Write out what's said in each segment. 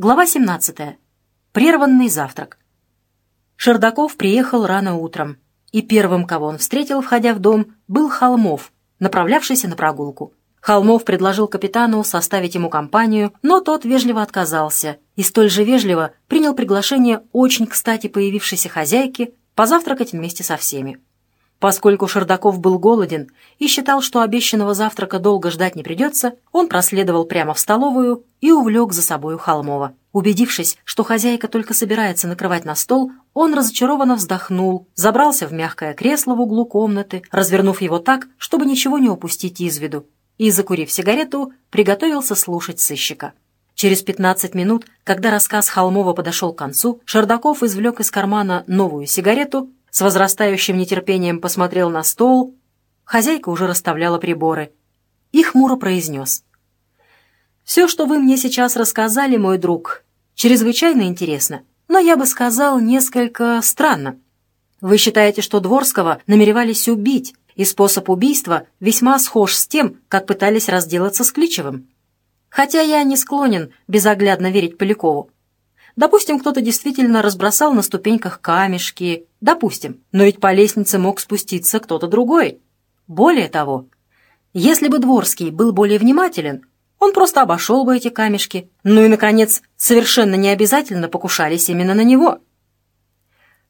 Глава 17. Прерванный завтрак. Шердаков приехал рано утром, и первым, кого он встретил, входя в дом, был Холмов, направлявшийся на прогулку. Холмов предложил капитану составить ему компанию, но тот вежливо отказался и столь же вежливо принял приглашение очень кстати появившейся хозяйки позавтракать вместе со всеми. Поскольку Шердаков был голоден и считал, что обещанного завтрака долго ждать не придется, он проследовал прямо в столовую и увлек за собою Холмова. Убедившись, что хозяйка только собирается накрывать на стол, он разочарованно вздохнул, забрался в мягкое кресло в углу комнаты, развернув его так, чтобы ничего не упустить из виду, и, закурив сигарету, приготовился слушать сыщика. Через пятнадцать минут, когда рассказ Холмова подошел к концу, Шердаков извлек из кармана новую сигарету с возрастающим нетерпением посмотрел на стол. Хозяйка уже расставляла приборы. И хмуро произнес. «Все, что вы мне сейчас рассказали, мой друг, чрезвычайно интересно, но я бы сказал несколько странно. Вы считаете, что Дворского намеревались убить, и способ убийства весьма схож с тем, как пытались разделаться с Кличевым. Хотя я не склонен безоглядно верить Полякову. Допустим, кто-то действительно разбросал на ступеньках камешки. Допустим. Но ведь по лестнице мог спуститься кто-то другой. Более того, если бы Дворский был более внимателен, он просто обошел бы эти камешки. Ну и, наконец, совершенно не обязательно покушались именно на него.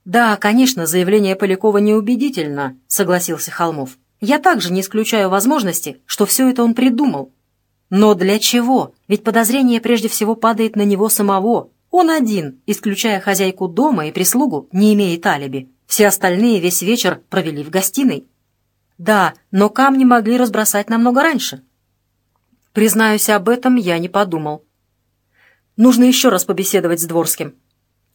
«Да, конечно, заявление Полякова неубедительно», — согласился Холмов. «Я также не исключаю возможности, что все это он придумал. Но для чего? Ведь подозрение прежде всего падает на него самого, он один, исключая хозяйку дома и прислугу, не имеет алиби. Все остальные весь вечер провели в гостиной. Да, но камни могли разбросать намного раньше. Признаюсь, об этом я не подумал. Нужно еще раз побеседовать с Дворским.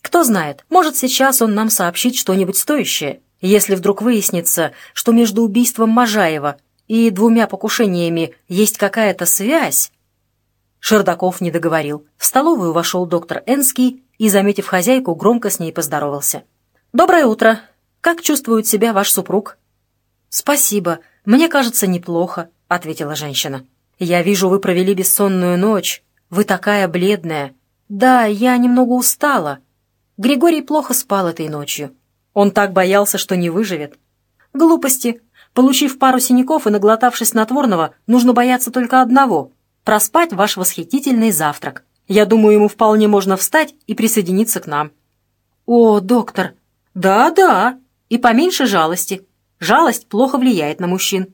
Кто знает, может, сейчас он нам сообщит что-нибудь стоящее, если вдруг выяснится, что между убийством Можаева и двумя покушениями есть какая-то связь, Шердаков не договорил. В столовую вошел доктор Энский и, заметив хозяйку, громко с ней поздоровался. «Доброе утро. Как чувствует себя ваш супруг?» «Спасибо. Мне кажется, неплохо», — ответила женщина. «Я вижу, вы провели бессонную ночь. Вы такая бледная. Да, я немного устала. Григорий плохо спал этой ночью. Он так боялся, что не выживет. Глупости. Получив пару синяков и наглотавшись снотворного, нужно бояться только одного — проспать ваш восхитительный завтрак. Я думаю, ему вполне можно встать и присоединиться к нам». «О, доктор!» «Да-да, и поменьше жалости. Жалость плохо влияет на мужчин».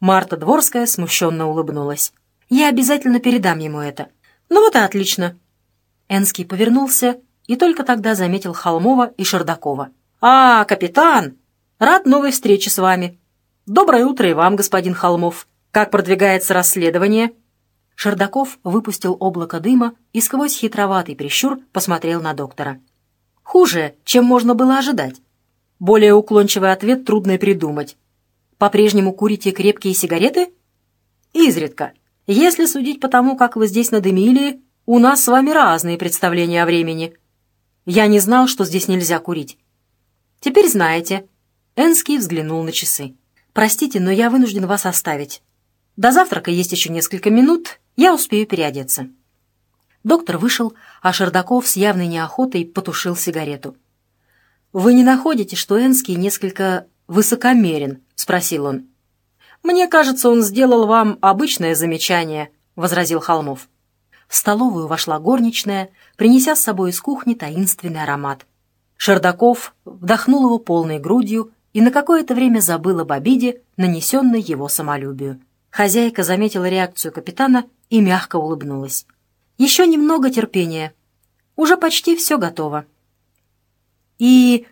Марта Дворская смущенно улыбнулась. «Я обязательно передам ему это». «Ну вот и отлично». Энский повернулся и только тогда заметил Холмова и Шердакова. «А, капитан! Рад новой встрече с вами. Доброе утро и вам, господин Холмов. Как продвигается расследование?» Шердаков выпустил облако дыма и сквозь хитроватый прищур посмотрел на доктора. «Хуже, чем можно было ожидать. Более уклончивый ответ трудно придумать. По-прежнему курите крепкие сигареты?» «Изредка. Если судить по тому, как вы здесь надымили, у нас с вами разные представления о времени. Я не знал, что здесь нельзя курить. Теперь знаете». Энский взглянул на часы. «Простите, но я вынужден вас оставить. До завтрака есть еще несколько минут, я успею переодеться». Доктор вышел, а Шердаков с явной неохотой потушил сигарету. «Вы не находите, что Энский несколько высокомерен?» — спросил он. «Мне кажется, он сделал вам обычное замечание», — возразил Холмов. В столовую вошла горничная, принеся с собой из кухни таинственный аромат. Шердаков вдохнул его полной грудью и на какое-то время забыл об обиде, нанесенной его самолюбию. Хозяйка заметила реакцию капитана и мягко улыбнулась. «Еще немного терпения. Уже почти все готово». «И...»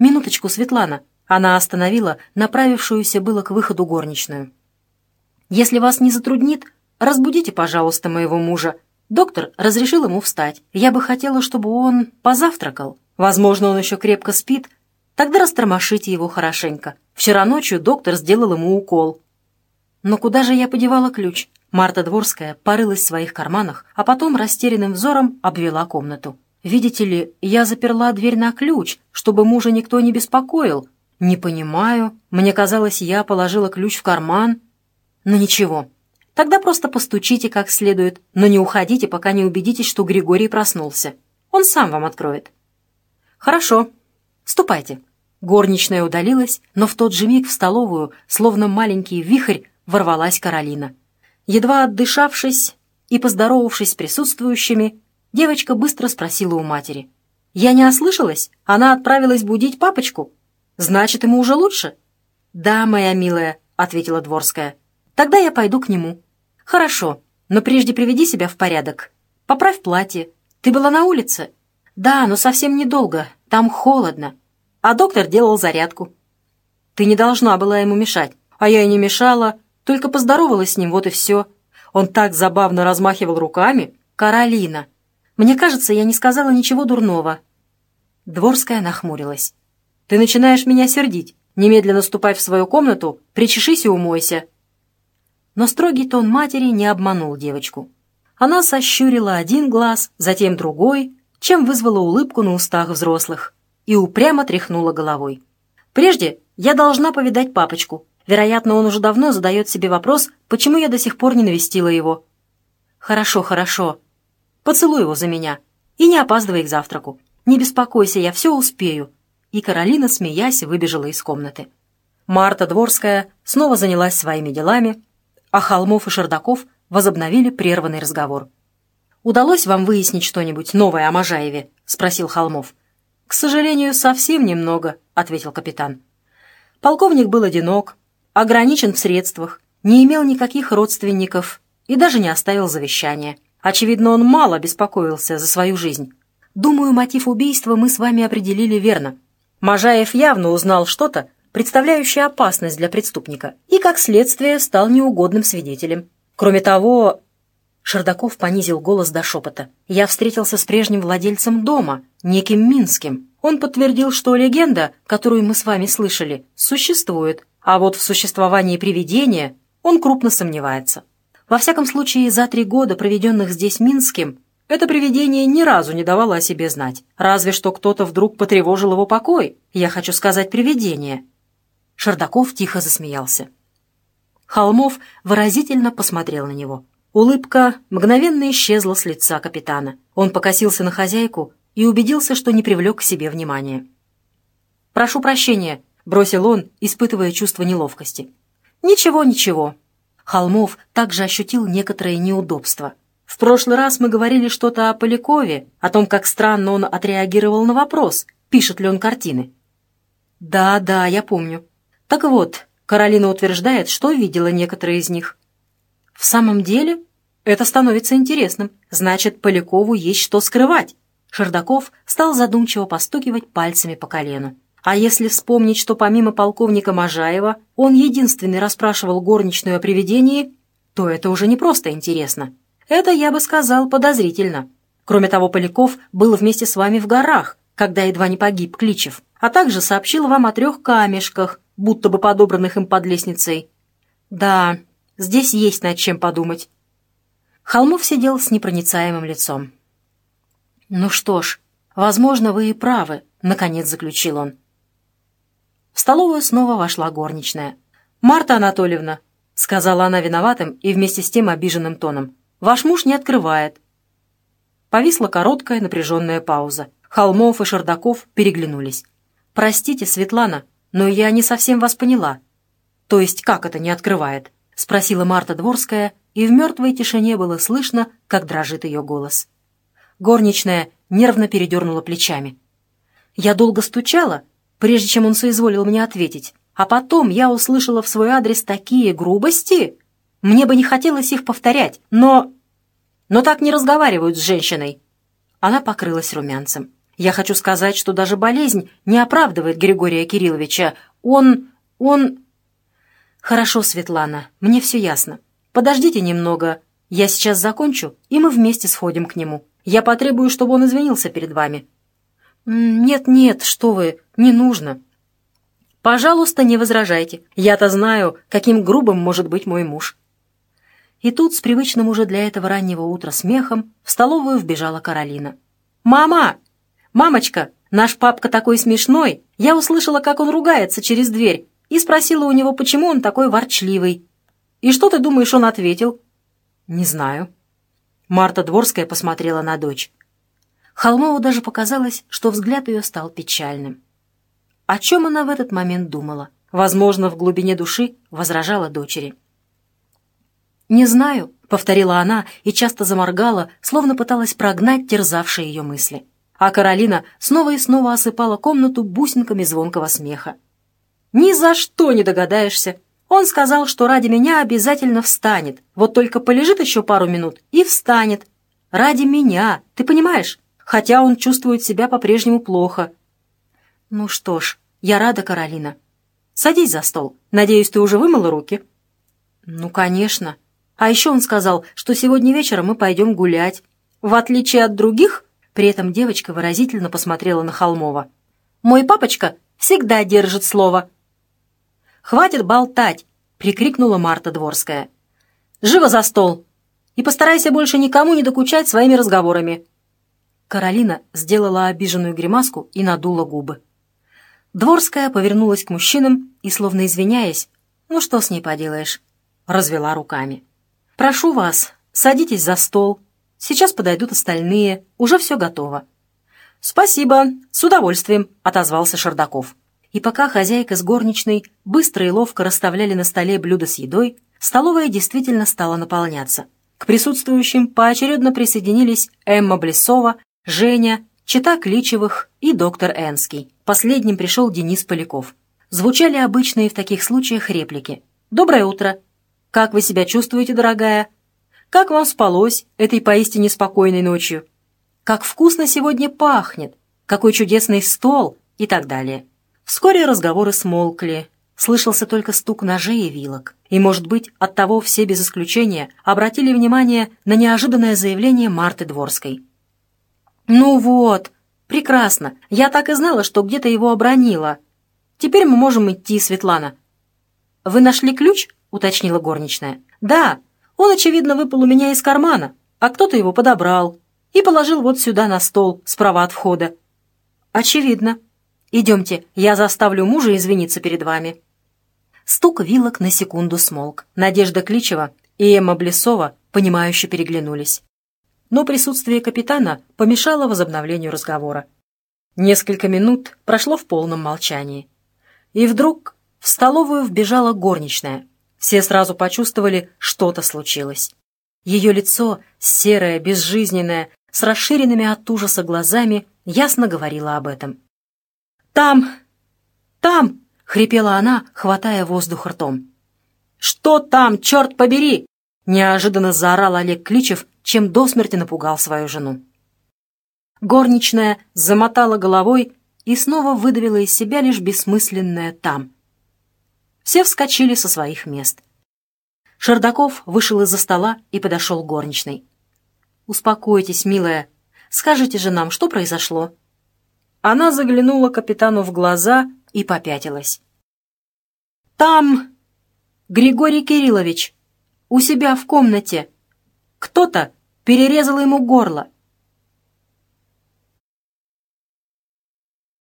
«Минуточку, Светлана!» Она остановила направившуюся было к выходу горничную. «Если вас не затруднит, разбудите, пожалуйста, моего мужа. Доктор разрешил ему встать. Я бы хотела, чтобы он позавтракал. Возможно, он еще крепко спит. Тогда растормошите его хорошенько. Вчера ночью доктор сделал ему укол. Но куда же я подевала ключ? Марта Дворская порылась в своих карманах, а потом растерянным взором обвела комнату. «Видите ли, я заперла дверь на ключ, чтобы мужа никто не беспокоил. Не понимаю. Мне казалось, я положила ключ в карман. Но ничего. Тогда просто постучите как следует, но не уходите, пока не убедитесь, что Григорий проснулся. Он сам вам откроет». «Хорошо. Ступайте». Горничная удалилась, но в тот же миг в столовую, словно маленький вихрь, ворвалась Каролина. Едва отдышавшись и поздоровавшись с присутствующими, девочка быстро спросила у матери. «Я не ослышалась? Она отправилась будить папочку? Значит, ему уже лучше?» «Да, моя милая», — ответила Дворская. «Тогда я пойду к нему». «Хорошо, но прежде приведи себя в порядок. Поправь платье. Ты была на улице?» «Да, но совсем недолго. Там холодно. А доктор делал зарядку». «Ты не должна была ему мешать. А я и не мешала, только поздоровалась с ним, вот и все. Он так забавно размахивал руками. Каролина. Мне кажется, я не сказала ничего дурного». Дворская нахмурилась. «Ты начинаешь меня сердить. Немедленно ступай в свою комнату, причешись и умойся но строгий тон матери не обманул девочку. Она сощурила один глаз, затем другой, чем вызвала улыбку на устах взрослых, и упрямо тряхнула головой. «Прежде я должна повидать папочку. Вероятно, он уже давно задает себе вопрос, почему я до сих пор не навестила его». «Хорошо, хорошо. Поцелуй его за меня. И не опаздывай к завтраку. Не беспокойся, я все успею». И Каролина, смеясь, выбежала из комнаты. Марта Дворская снова занялась своими делами, а Холмов и Шердаков возобновили прерванный разговор. «Удалось вам выяснить что-нибудь новое о Можаеве?» — спросил Холмов. «К сожалению, совсем немного», — ответил капитан. Полковник был одинок, ограничен в средствах, не имел никаких родственников и даже не оставил завещания. Очевидно, он мало беспокоился за свою жизнь. Думаю, мотив убийства мы с вами определили верно. Можаев явно узнал что-то, представляющий опасность для преступника, и, как следствие, стал неугодным свидетелем. Кроме того, Шердаков понизил голос до шепота. «Я встретился с прежним владельцем дома, неким Минским. Он подтвердил, что легенда, которую мы с вами слышали, существует, а вот в существовании привидения он крупно сомневается. Во всяком случае, за три года, проведенных здесь Минским, это привидение ни разу не давало о себе знать. Разве что кто-то вдруг потревожил его покой. Я хочу сказать привидение. Шардаков тихо засмеялся. Холмов выразительно посмотрел на него. Улыбка мгновенно исчезла с лица капитана. Он покосился на хозяйку и убедился, что не привлек к себе внимания. «Прошу прощения», — бросил он, испытывая чувство неловкости. «Ничего, ничего». Холмов также ощутил некоторое неудобство. В прошлый раз мы говорили что-то о Полякове, о том, как странно он отреагировал на вопрос, пишет ли он картины. «Да, да, я помню. Так вот, Каролина утверждает, что видела некоторые из них. В самом деле, это становится интересным. Значит, Полякову есть что скрывать. Шердаков стал задумчиво постукивать пальцами по колену. А если вспомнить, что помимо полковника Можаева он единственный расспрашивал горничную о привидении, то это уже не просто интересно. Это, я бы сказал, подозрительно. Кроме того, Поляков был вместе с вами в горах, когда едва не погиб Кличев, а также сообщил вам о трех камешках, будто бы подобранных им под лестницей. Да, здесь есть над чем подумать. Холмов сидел с непроницаемым лицом. «Ну что ж, возможно, вы и правы», — наконец заключил он. В столовую снова вошла горничная. «Марта Анатольевна», — сказала она виноватым и вместе с тем обиженным тоном, — «ваш муж не открывает». Повисла короткая напряженная пауза. Холмов и Шардаков переглянулись. «Простите, Светлана», но я не совсем вас поняла. То есть как это не открывает? Спросила Марта Дворская, и в мертвой тишине было слышно, как дрожит ее голос. Горничная нервно передернула плечами. Я долго стучала, прежде чем он соизволил мне ответить, а потом я услышала в свой адрес такие грубости. Мне бы не хотелось их повторять, но... Но так не разговаривают с женщиной. Она покрылась румянцем. Я хочу сказать, что даже болезнь не оправдывает Григория Кирилловича. Он... он... Хорошо, Светлана, мне все ясно. Подождите немного. Я сейчас закончу, и мы вместе сходим к нему. Я потребую, чтобы он извинился перед вами. Нет-нет, что вы, не нужно. Пожалуйста, не возражайте. Я-то знаю, каким грубым может быть мой муж. И тут, с привычным уже для этого раннего утра смехом, в столовую вбежала Каролина. «Мама, «Мамочка, наш папка такой смешной!» Я услышала, как он ругается через дверь, и спросила у него, почему он такой ворчливый. «И что ты думаешь, он ответил?» «Не знаю». Марта Дворская посмотрела на дочь. Холмову даже показалось, что взгляд ее стал печальным. О чем она в этот момент думала? Возможно, в глубине души возражала дочери. «Не знаю», — повторила она и часто заморгала, словно пыталась прогнать терзавшие ее мысли. А Каролина снова и снова осыпала комнату бусинками звонкого смеха. «Ни за что не догадаешься. Он сказал, что ради меня обязательно встанет. Вот только полежит еще пару минут и встанет. Ради меня, ты понимаешь? Хотя он чувствует себя по-прежнему плохо. Ну что ж, я рада, Каролина. Садись за стол. Надеюсь, ты уже вымыла руки? Ну, конечно. А еще он сказал, что сегодня вечером мы пойдем гулять. В отличие от других, при этом девочка выразительно посмотрела на Холмова. Мой папочка всегда держит слово. «Хватит болтать!» — прикрикнула Марта Дворская. «Живо за стол! И постарайся больше никому не докучать своими разговорами!» Каролина сделала обиженную гримаску и надула губы. Дворская повернулась к мужчинам и, словно извиняясь, «Ну что с ней поделаешь?» развела руками. «Прошу вас, садитесь за стол. Сейчас подойдут остальные. Уже все готово». «Спасибо, с удовольствием», — отозвался Шардаков. И пока хозяйка с горничной быстро и ловко расставляли на столе блюда с едой, столовая действительно стала наполняться. К присутствующим поочередно присоединились Эмма Блесова, Женя, Чита Кличевых и доктор Энский. Последним пришел Денис Поляков. Звучали обычные в таких случаях реплики. «Доброе утро! Как вы себя чувствуете, дорогая? Как вам спалось этой поистине спокойной ночью? Как вкусно сегодня пахнет! Какой чудесный стол!» и так далее. Вскоре разговоры смолкли, слышался только стук ножей и вилок. И, может быть, оттого все без исключения обратили внимание на неожиданное заявление Марты Дворской. «Ну вот, прекрасно. Я так и знала, что где-то его обронила. Теперь мы можем идти, Светлана». «Вы нашли ключ?» — уточнила горничная. «Да, он, очевидно, выпал у меня из кармана, а кто-то его подобрал и положил вот сюда на стол, справа от входа». «Очевидно», «Идемте, я заставлю мужа извиниться перед вами». Стук вилок на секунду смолк. Надежда Кличева и Эмма Блесова, понимающе переглянулись. Но присутствие капитана помешало возобновлению разговора. Несколько минут прошло в полном молчании. И вдруг в столовую вбежала горничная. Все сразу почувствовали, что-то случилось. Ее лицо, серое, безжизненное, с расширенными от ужаса глазами, ясно говорило об этом. «Там! Там!» — хрипела она, хватая воздух ртом. «Что там, черт побери?» — неожиданно заорал Олег Кличев, чем до смерти напугал свою жену. Горничная замотала головой и снова выдавила из себя лишь бессмысленное «там». Все вскочили со своих мест. Шердаков вышел из-за стола и подошел к горничной. «Успокойтесь, милая. Скажите же нам, что произошло?» Она заглянула капитану в глаза и попятилась. «Там Григорий Кириллович, у себя в комнате. Кто-то перерезал ему горло